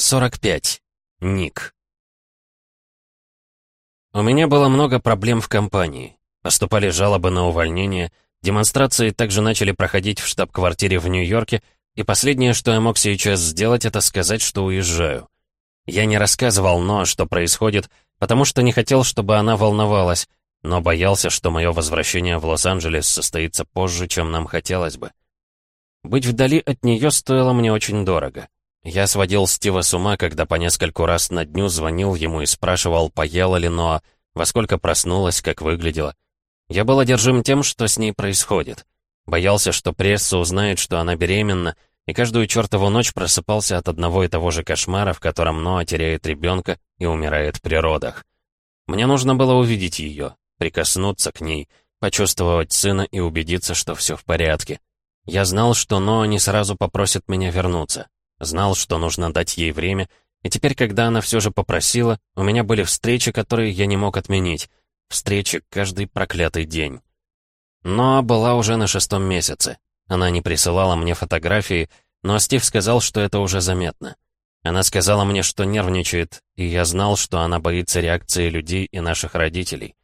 45. Ник. У меня было много проблем в компании. Поступали жалобы на увольнение, демонстрации также начали проходить в штаб-квартире в Нью-Йорке, и последнее, что я мог сейчас сделать, это сказать, что уезжаю. Я не рассказывал Но, что происходит, потому что не хотел, чтобы она волновалась, но боялся, что мое возвращение в Лос-Анджелес состоится позже, чем нам хотелось бы. Быть вдали от нее стоило мне очень дорого. Я сводил Стива с ума, когда по нескольку раз на дню звонил ему и спрашивал, поела ли Ноа, во сколько проснулась, как выглядела. Я был одержим тем, что с ней происходит. Боялся, что пресса узнает, что она беременна, и каждую чертову ночь просыпался от одного и того же кошмара, в котором Ноа теряет ребенка и умирает при родах. Мне нужно было увидеть ее, прикоснуться к ней, почувствовать сына и убедиться, что все в порядке. Я знал, что Ноа не сразу попросит меня вернуться. Знал, что нужно дать ей время, и теперь, когда она все же попросила, у меня были встречи, которые я не мог отменить. Встречи каждый проклятый день. Но была уже на шестом месяце. Она не присылала мне фотографии, но Стив сказал, что это уже заметно. Она сказала мне, что нервничает, и я знал, что она боится реакции людей и наших родителей.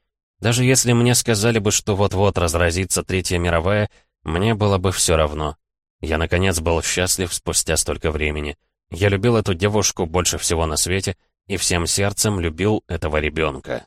Даже если мне сказали бы, что вот-вот разразится Третья мировая, мне было бы все равно. Я, наконец, был счастлив спустя столько времени. Я любил эту девушку больше всего на свете и всем сердцем любил этого ребенка.